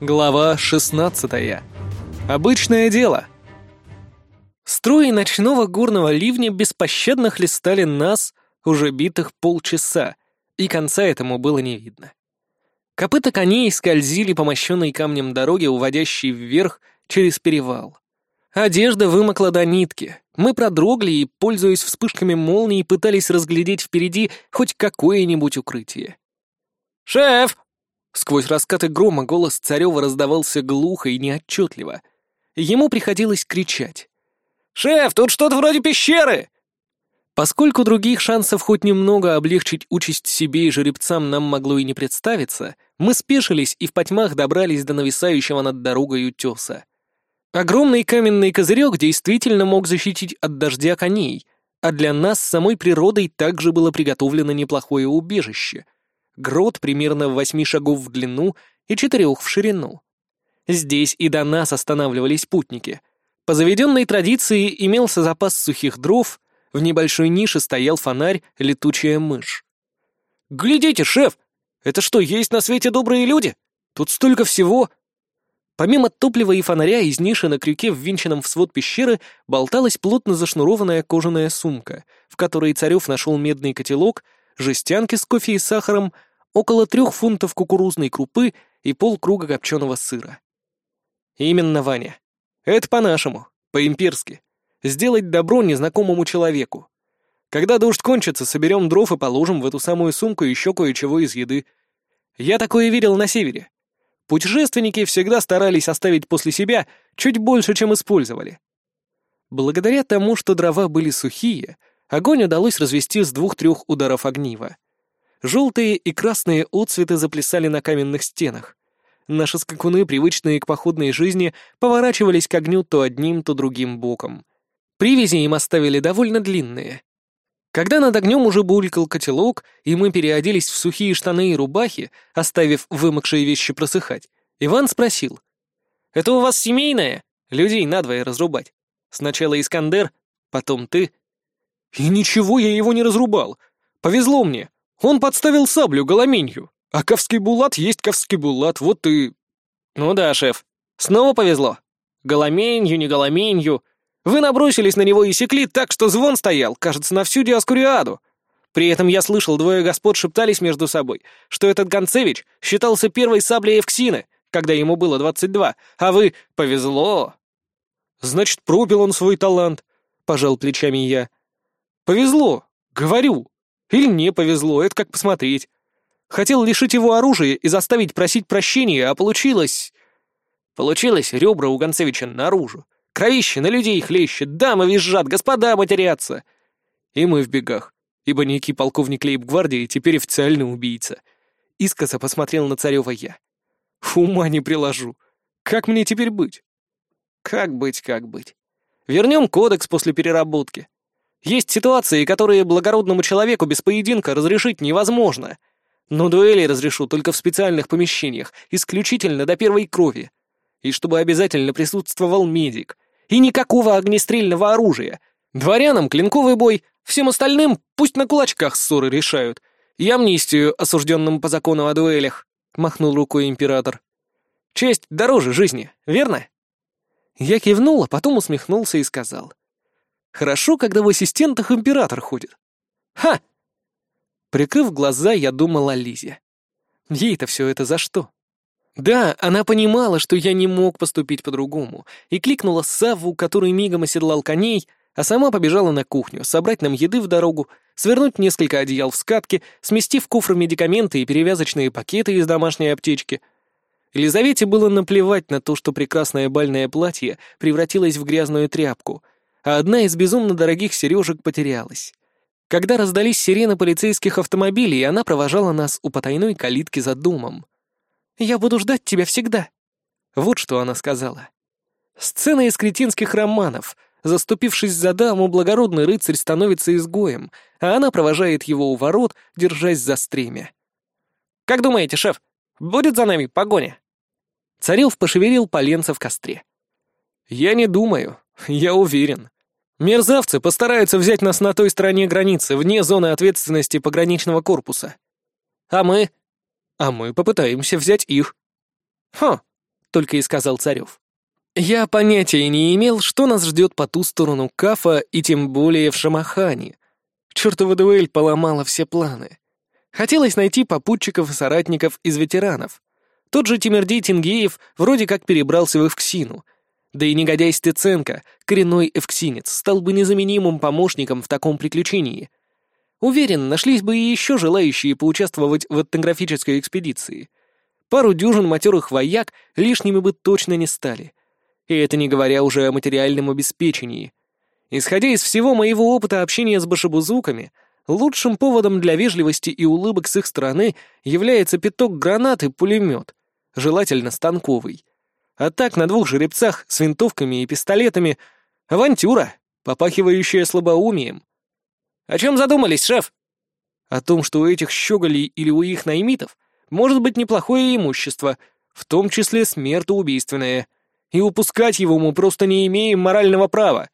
Глава 16. Обычное дело. Струи ночного горного ливня беспощадно хлестали нас, уже битых полчаса, и конца этому было не видно. Копыта коней скользили по мощенной камнем дороге, уводящей вверх через перевал. Одежда вымокла до нитки. Мы продрогли и, пользуясь вспышками молний, пытались разглядеть впереди хоть какое-нибудь укрытие. «Шеф!» Сквозь раскаты грома голос Царева раздавался глухо и неотчетливо. Ему приходилось кричать. «Шеф, тут что-то вроде пещеры!» Поскольку других шансов хоть немного облегчить участь себе и жеребцам нам могло и не представиться, мы спешились и в потьмах добрались до нависающего над дорогой утеса. Огромный каменный козырек действительно мог защитить от дождя коней, а для нас самой природой также было приготовлено неплохое убежище — грот примерно в восьми шагов в длину и четырех в ширину. Здесь и до нас останавливались путники. По заведенной традиции имелся запас сухих дров, в небольшой нише стоял фонарь «Летучая мышь». «Глядите, шеф! Это что, есть на свете добрые люди? Тут столько всего!» Помимо топлива и фонаря, из ниши на крюке, ввинченном в свод пещеры, болталась плотно зашнурованная кожаная сумка, в которой Царев нашел медный котелок, жестянки с кофе и сахаром, около трех фунтов кукурузной крупы и полкруга копченого сыра. Именно, Ваня. Это по-нашему, по-имперски. Сделать добро незнакомому человеку. Когда дождь кончится, соберем дров и положим в эту самую сумку еще кое-чего из еды. Я такое видел на севере. Путешественники всегда старались оставить после себя чуть больше, чем использовали. Благодаря тому, что дрова были сухие, огонь удалось развести с двух-трех ударов огнива. Желтые и красные отцветы заплясали на каменных стенах. Наши скакуны, привычные к походной жизни, поворачивались к огню то одним, то другим боком. Привязи им оставили довольно длинные. Когда над огнем уже булькал котелок, и мы переоделись в сухие штаны и рубахи, оставив вымокшие вещи просыхать, Иван спросил. «Это у вас семейное? Людей надвое разрубать. Сначала Искандер, потом ты». «И ничего я его не разрубал. Повезло мне. Он подставил саблю голоменью, а ковский булат есть ковский булат, вот и...» «Ну да, шеф. Снова повезло. Голоменью, не голоменью. Вы набросились на него и секли так, что звон стоял, кажется, на всю Диаскуриаду. При этом я слышал, двое господ шептались между собой, что этот Гонцевич считался первой саблей Эвксины, когда ему было двадцать два, а вы... повезло!» «Значит, пропил он свой талант», — пожал плечами я. «Повезло, говорю. Или мне повезло, это как посмотреть. Хотел лишить его оружия и заставить просить прощения, а получилось... Получилось ребра у Гонцевича наружу. Кровище на людей хлещет, дамы визжат, господа матерятся. И мы в бегах, ибо некий полковник лейб-гвардии теперь официальный убийца. Искоса посмотрел на Царева я. Ума не приложу. Как мне теперь быть? Как быть, как быть? Вернем кодекс после переработки. Есть ситуации, которые благородному человеку без поединка разрешить невозможно. Но дуэли разрешу только в специальных помещениях, исключительно до первой крови. И чтобы обязательно присутствовал медик. И никакого огнестрельного оружия. Дворянам клинковый бой, всем остальным пусть на кулачках ссоры решают. И амнистию осужденным по закону о дуэлях, — махнул рукой император. Честь дороже жизни, верно? Я кивнул, а потом усмехнулся и сказал. Хорошо, когда в ассистентах император ходит. Ха! Прикрыв глаза, я думал о Лизе. Ей-то все это за что? Да, она понимала, что я не мог поступить по-другому, и кликнула Савву, который мигом оседлал коней, а сама побежала на кухню, собрать нам еды в дорогу, свернуть несколько одеял в скатке, сместив в кофр медикаменты и перевязочные пакеты из домашней аптечки. Елизавете было наплевать на то, что прекрасное бальное платье превратилось в грязную тряпку, а одна из безумно дорогих сережек потерялась. Когда раздались сирены полицейских автомобилей, она провожала нас у потайной калитки за домом. «Я буду ждать тебя всегда». Вот что она сказала. Сцена из кретинских романов. Заступившись за даму, благородный рыцарь становится изгоем, а она провожает его у ворот, держась за стремя. «Как думаете, шеф, будет за нами погоня?» Царев пошевелил поленца в костре. «Я не думаю. Я уверен. Мерзавцы постараются взять нас на той стороне границы, вне зоны ответственности пограничного корпуса. А мы? А мы попытаемся взять их. Хм, — только и сказал Царев. Я понятия не имел, что нас ждет по ту сторону Кафа и тем более в Шамахане. Чёртова дуэль поломала все планы. Хотелось найти попутчиков и соратников из ветеранов. Тот же Тимирдей Тингеев вроде как перебрался в Эвксину. Да и негодяй Стеценко, коренной эвксинец, стал бы незаменимым помощником в таком приключении. Уверен, нашлись бы и еще желающие поучаствовать в этнографической экспедиции. Пару дюжин матерых вояк лишними бы точно не стали — и это не говоря уже о материальном обеспечении. Исходя из всего моего опыта общения с башебузуками, лучшим поводом для вежливости и улыбок с их стороны является пяток гранат и пулемет, желательно станковый. А так на двух жеребцах с винтовками и пистолетами — авантюра, попахивающая слабоумием. «О чем задумались, шеф?» «О том, что у этих щеголей или у их наймитов может быть неплохое имущество, в том числе смертоубийственное» и упускать его мы просто не имеем морального права.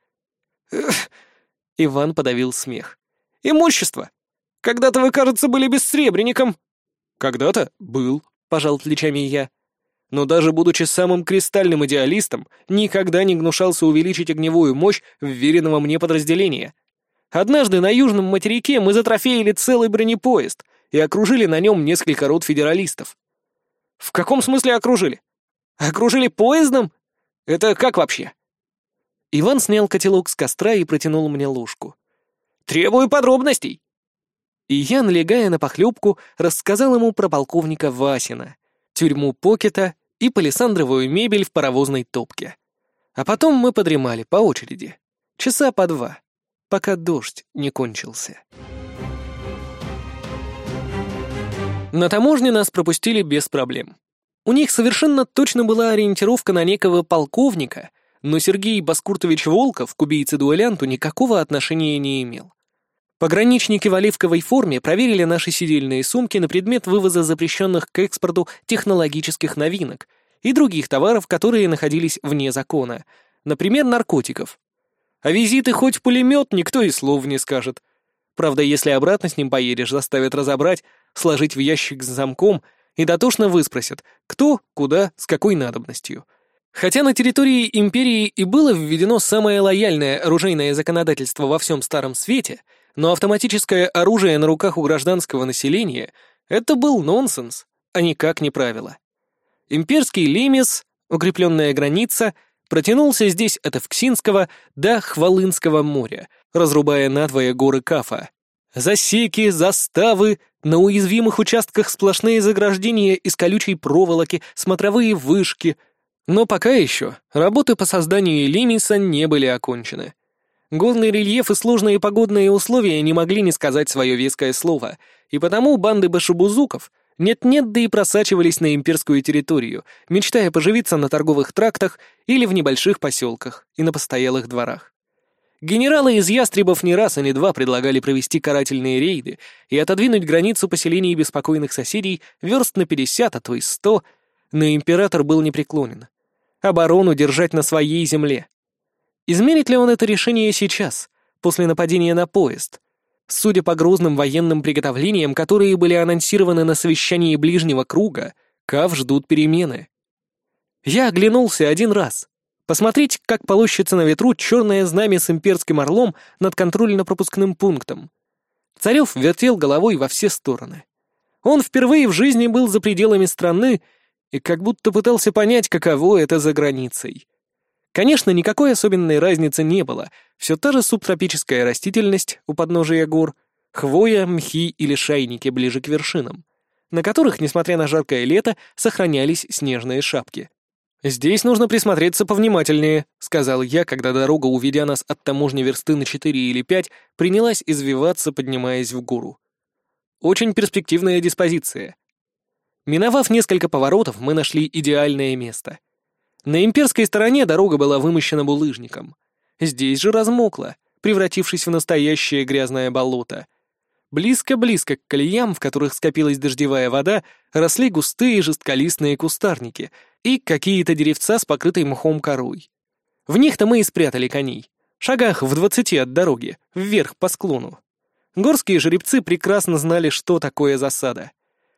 Иван подавил смех. Имущество. Когда-то вы, кажется, были бессребренником. Когда-то был, пожал плечами я. Но даже будучи самым кристальным идеалистом, никогда не гнушался увеличить огневую мощь вверенного мне подразделения. Однажды на южном материке мы затрофеили целый бронепоезд и окружили на нем несколько рот федералистов. В каком смысле окружили? Окружили поездом? Это как вообще?» Иван снял котелок с костра и протянул мне ложку. «Требую подробностей!» И я, налегая на похлебку, рассказал ему про полковника Васина, тюрьму Покета и палисандровую мебель в паровозной топке. А потом мы подремали по очереди, часа по два, пока дождь не кончился. На таможне нас пропустили без проблем. У них совершенно точно была ориентировка на некого полковника, но Сергей Баскуртович Волков к убийце-дуэлянту никакого отношения не имел. Пограничники в оливковой форме проверили наши сидельные сумки на предмет вывоза запрещенных к экспорту технологических новинок и других товаров, которые находились вне закона, например, наркотиков. А визиты хоть пулемет никто и слов не скажет. Правда, если обратно с ним поедешь, заставят разобрать, сложить в ящик с замком — и дотошно выспросят, кто, куда, с какой надобностью. Хотя на территории империи и было введено самое лояльное оружейное законодательство во всем Старом Свете, но автоматическое оружие на руках у гражданского населения — это был нонсенс, а никак не правило. Имперский лимис, укрепленная граница, протянулся здесь от Эвксинского до Хвалынского моря, разрубая надвое горы Кафа. Засеки, заставы, на уязвимых участках сплошные заграждения из колючей проволоки, смотровые вышки. Но пока еще работы по созданию лимиса не были окончены. Горный рельеф и сложные погодные условия не могли не сказать свое веское слово, и потому банды башебузуков нет-нет, да и просачивались на имперскую территорию, мечтая поживиться на торговых трактах или в небольших поселках и на постоялых дворах. Генералы из ястребов не раз и не два предлагали провести карательные рейды и отодвинуть границу поселений беспокойных соседей верст на 50, а то и 100, но император был непреклонен. Оборону держать на своей земле. Изменит ли он это решение сейчас, после нападения на поезд? Судя по грозным военным приготовлениям, которые были анонсированы на совещании ближнего круга, Кав ждут перемены. Я оглянулся один раз — Посмотреть, как полощется на ветру черное знамя с имперским орлом над контрольно-пропускным пунктом. Царев вертел головой во все стороны. Он впервые в жизни был за пределами страны и как будто пытался понять, каково это за границей. Конечно, никакой особенной разницы не было. Все та же субтропическая растительность у подножия гор, хвоя, мхи или шайники ближе к вершинам, на которых, несмотря на жаркое лето, сохранялись снежные шапки. «Здесь нужно присмотреться повнимательнее», — сказал я, когда дорога, уведя нас от таможни версты на четыре или пять, принялась извиваться, поднимаясь в гору. Очень перспективная диспозиция. Миновав несколько поворотов, мы нашли идеальное место. На имперской стороне дорога была вымощена булыжником. Здесь же размокла, превратившись в настоящее грязное болото. Близко-близко к колеям, в которых скопилась дождевая вода, росли густые жестколистные кустарники — и какие-то деревца с покрытой мхом корой. В них-то мы и спрятали коней. Шагах в двадцати от дороги, вверх по склону. Горские жеребцы прекрасно знали, что такое засада.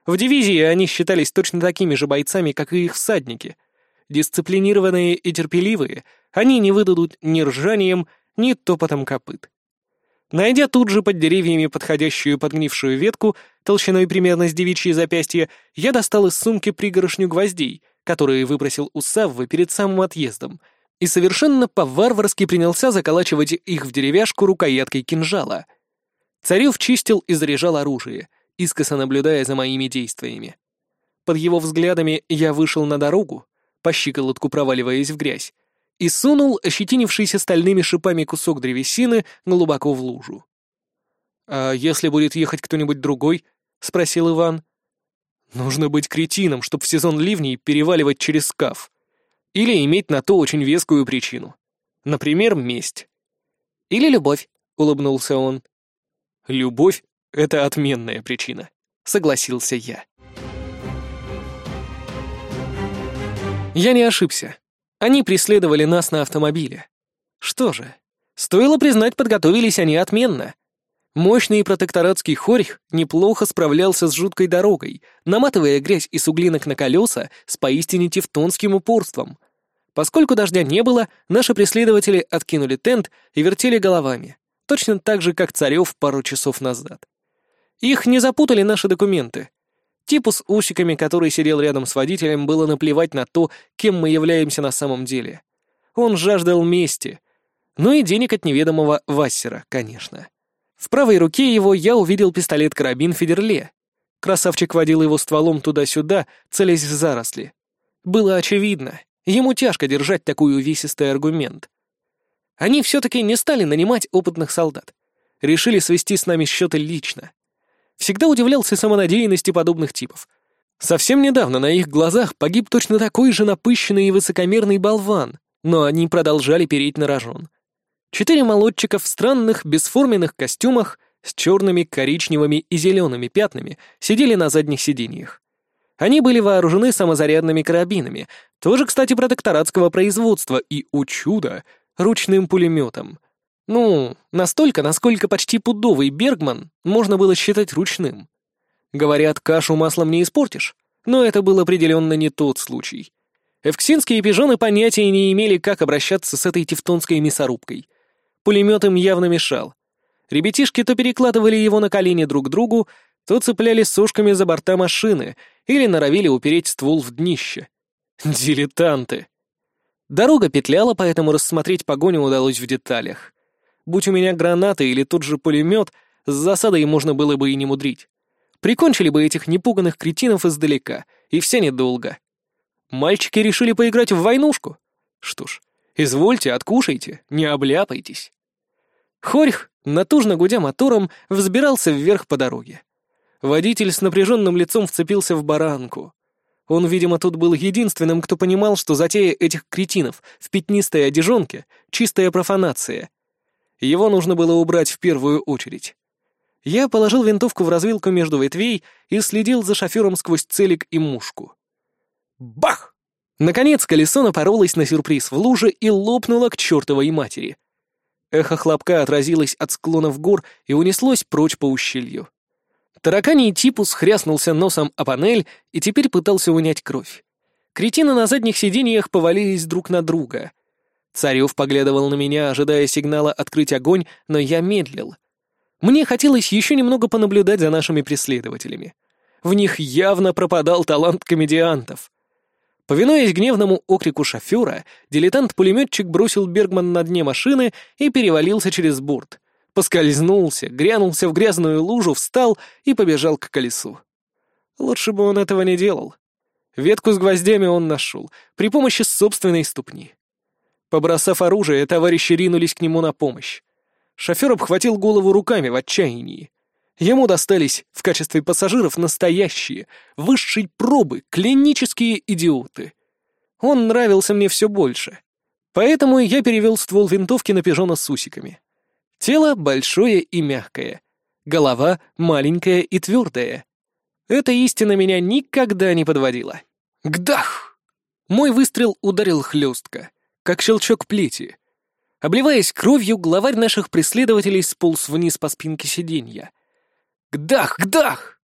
В дивизии они считались точно такими же бойцами, как и их всадники. Дисциплинированные и терпеливые, они не выдадут ни ржанием, ни топотом копыт. Найдя тут же под деревьями подходящую подгнившую ветку, толщиной примерно с девичьей запястье, я достал из сумки пригорошню гвоздей, которые выбросил у Саввы перед самым отъездом, и совершенно по-варварски принялся заколачивать их в деревяшку рукояткой кинжала. Царев чистил и заряжал оружие, искоса наблюдая за моими действиями. Под его взглядами я вышел на дорогу, по щиколотку проваливаясь в грязь, и сунул ощетинившийся стальными шипами кусок древесины глубоко в лужу. «А если будет ехать кто-нибудь другой?» — спросил Иван. «Нужно быть кретином, чтобы в сезон ливней переваливать через скаф. Или иметь на то очень вескую причину. Например, месть». «Или любовь», — улыбнулся он. «Любовь — это отменная причина», — согласился я. Я не ошибся. Они преследовали нас на автомобиле. Что же, стоило признать, подготовились они отменно. Мощный протекторатский хорьх неплохо справлялся с жуткой дорогой, наматывая грязь и суглинок на колеса с поистине тевтонским упорством. Поскольку дождя не было, наши преследователи откинули тент и вертели головами, точно так же, как Царев пару часов назад. Их не запутали наши документы. Типу с усиками, который сидел рядом с водителем, было наплевать на то, кем мы являемся на самом деле. Он жаждал мести. Ну и денег от неведомого Вассера, конечно. В правой руке его я увидел пистолет-карабин Федерле. Красавчик водил его стволом туда-сюда, целясь в заросли. Было очевидно, ему тяжко держать такой увесистый аргумент. Они все-таки не стали нанимать опытных солдат. Решили свести с нами счеты лично. Всегда удивлялся самонадеянности подобных типов. Совсем недавно на их глазах погиб точно такой же напыщенный и высокомерный болван, но они продолжали переть на рожон. Четыре молодчика в странных, бесформенных костюмах с черными, коричневыми и зелеными пятнами сидели на задних сиденьях. Они были вооружены самозарядными карабинами, тоже, кстати, протекторатского производства и, у чуда, ручным пулеметом — ну, настолько, насколько почти пудовый Бергман можно было считать ручным. Говорят, кашу маслом не испортишь, но это был определенно не тот случай. Эвксинские пижоны понятия не имели, как обращаться с этой тевтонской мясорубкой. Пулемет им явно мешал. Ребятишки то перекладывали его на колени друг другу, то цепляли сушками за борта машины или норовили упереть ствол в днище. Дилетанты. Дорога петляла, поэтому рассмотреть погоню удалось в деталях. Будь у меня граната или тот же пулемет, с засадой можно было бы и не мудрить. Прикончили бы этих непуганных кретинов издалека, и все недолго. Мальчики решили поиграть в войнушку? Что ж, извольте, откушайте, не обляпайтесь. Хорьх, натужно гудя мотором, взбирался вверх по дороге. Водитель с напряженным лицом вцепился в баранку. Он, видимо, тут был единственным, кто понимал, что затея этих кретинов в пятнистой одежонке — чистая профанация, его нужно было убрать в первую очередь. Я положил винтовку в развилку между ветвей и следил за шофером сквозь целик и мушку. Бах! Наконец колесо напоролось на сюрприз в луже и лопнуло к чертовой матери. Эхо хлопка отразилось от склонов гор и унеслось прочь по ущелью. Тараканий типус хряснулся носом о панель и теперь пытался унять кровь. Кретины на задних сиденьях повалились друг на друга. Царев поглядывал на меня, ожидая сигнала открыть огонь, но я медлил. Мне хотелось еще немного понаблюдать за нашими преследователями. В них явно пропадал талант комедиантов. Повинуясь гневному окрику шофера, дилетант-пулеметчик бросил Бергман на дне машины и перевалился через борт. Поскользнулся, грянулся в грязную лужу, встал и побежал к колесу. Лучше бы он этого не делал. Ветку с гвоздями он нашел при помощи собственной ступни. Побросав оружие, товарищи ринулись к нему на помощь. Шофер обхватил голову руками в отчаянии. Ему достались в качестве пассажиров настоящие, высшей пробы, клинические идиоты. Он нравился мне все больше. Поэтому я перевел ствол винтовки на пижона с усиками. Тело большое и мягкое. Голова маленькая и твердая. Эта истина меня никогда не подводила. Гдах! Мой выстрел ударил хлестко как щелчок плети. Обливаясь кровью, главарь наших преследователей сполз вниз по спинке сиденья. «Гдах! Гдах!»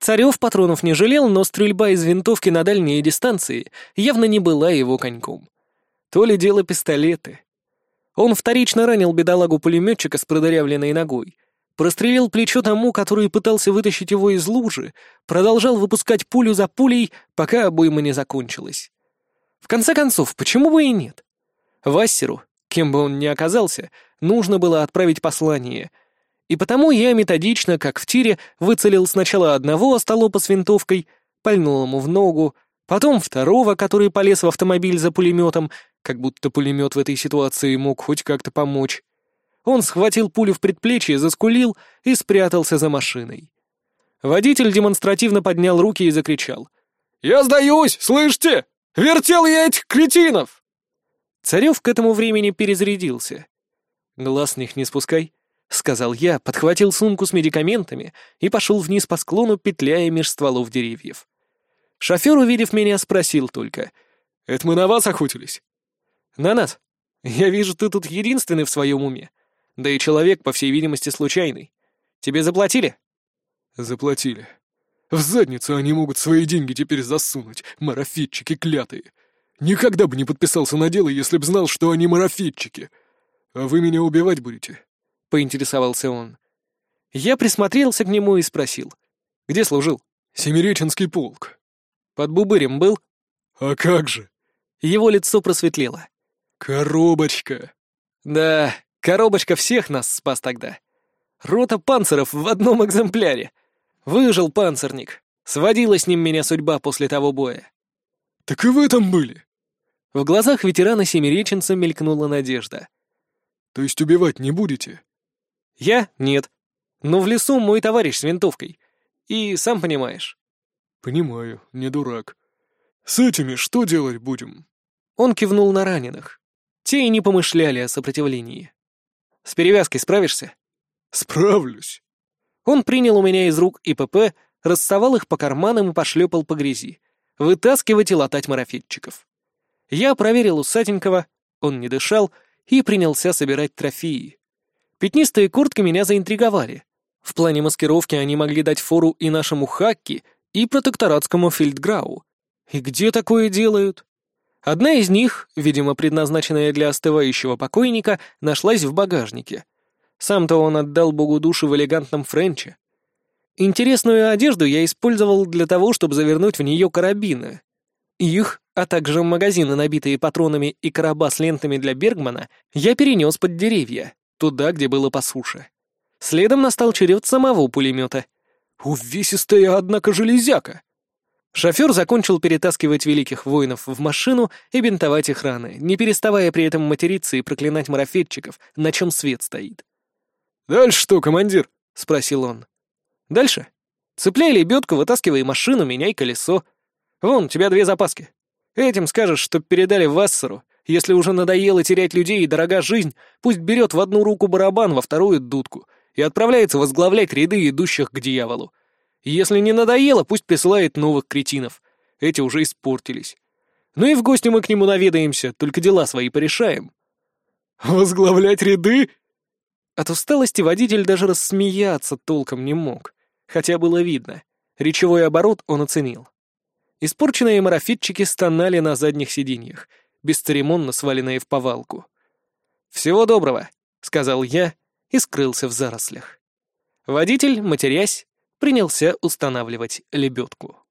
Царев патронов не жалел, но стрельба из винтовки на дальние дистанции явно не была его коньком. То ли дело пистолеты. Он вторично ранил бедолагу-пулеметчика с продырявленной ногой, прострелил плечо тому, который пытался вытащить его из лужи, продолжал выпускать пулю за пулей, пока обойма не закончилась. В конце концов, почему бы и нет? Вассеру, кем бы он ни оказался, нужно было отправить послание. И потому я методично, как в тире, выцелил сначала одного остолопа с винтовкой, пальнул ему в ногу, потом второго, который полез в автомобиль за пулеметом, как будто пулемет в этой ситуации мог хоть как-то помочь. Он схватил пулю в предплечье, заскулил и спрятался за машиной. Водитель демонстративно поднял руки и закричал. «Я сдаюсь, слышите? Вертел я этих кретинов!» Царев к этому времени перезарядился. «Глаз с них не спускай», — сказал я, подхватил сумку с медикаментами и пошел вниз по склону, петляя меж стволов деревьев. Шофер, увидев меня, спросил только. «Это мы на вас охотились?» «На нас. Я вижу, ты тут единственный в своем уме. Да и человек, по всей видимости, случайный. Тебе заплатили?» «Заплатили. В задницу они могут свои деньги теперь засунуть, марафетчики клятые. Никогда бы не подписался на дело, если б знал, что они марафетчики. А вы меня убивать будете?» — поинтересовался он. Я присмотрелся к нему и спросил. «Где служил?» «Семиреченский полк». «Под Бубырем был?» «А как же?» Его лицо просветлело. «Коробочка!» «Да, коробочка всех нас спас тогда. Рота панцеров в одном экземпляре. Выжил панцирник. Сводила с ним меня судьба после того боя». «Так и вы там были?» В глазах ветерана семиреченца мелькнула надежда. «То есть убивать не будете?» «Я? Нет. Но в лесу мой товарищ с винтовкой. И сам понимаешь». «Понимаю, не дурак. С этими что делать будем?» Он кивнул на раненых. Те и не помышляли о сопротивлении. «С перевязкой справишься?» «Справлюсь». Он принял у меня из рук ИПП, рассовал их по карманам и пошлепал по грязи. Вытаскивать и латать марафетчиков. Я проверил усатенького, он не дышал, и принялся собирать трофеи. Пятнистые куртки меня заинтриговали. В плане маскировки они могли дать фору и нашему Хакки, и протекторатскому Фельдграу. И где такое делают? Одна из них, видимо, предназначенная для остывающего покойника, нашлась в багажнике. Сам-то он отдал богу души в элегантном френче. Интересную одежду я использовал для того, чтобы завернуть в нее карабины. Их, а также магазины, набитые патронами и короба с лентами для Бергмана, я перенес под деревья, туда, где было по суше. Следом настал черед самого пулемета. Увесистая, однако, железяка! Шофер закончил перетаскивать великих воинов в машину и бинтовать их раны, не переставая при этом материться и проклинать марафетчиков, на чем свет стоит. «Дальше что, командир?» — спросил он. «Дальше. Цепляй лебедку, вытаскивай машину, меняй колесо. Вон, у тебя две запаски. Этим скажешь, чтоб передали Вассеру. Если уже надоело терять людей и дорога жизнь, пусть берет в одну руку барабан, во вторую — дудку и отправляется возглавлять ряды идущих к дьяволу. Если не надоело, пусть присылает новых кретинов. Эти уже испортились. Ну и в гости мы к нему наведаемся, только дела свои порешаем. Возглавлять ряды? От усталости водитель даже рассмеяться толком не мог. Хотя было видно. Речевой оборот он оценил. Испорченные марафетчики стонали на задних сиденьях, бесцеремонно сваленные в повалку. «Всего доброго», — сказал я и скрылся в зарослях. Водитель, матерясь, принялся устанавливать лебедку.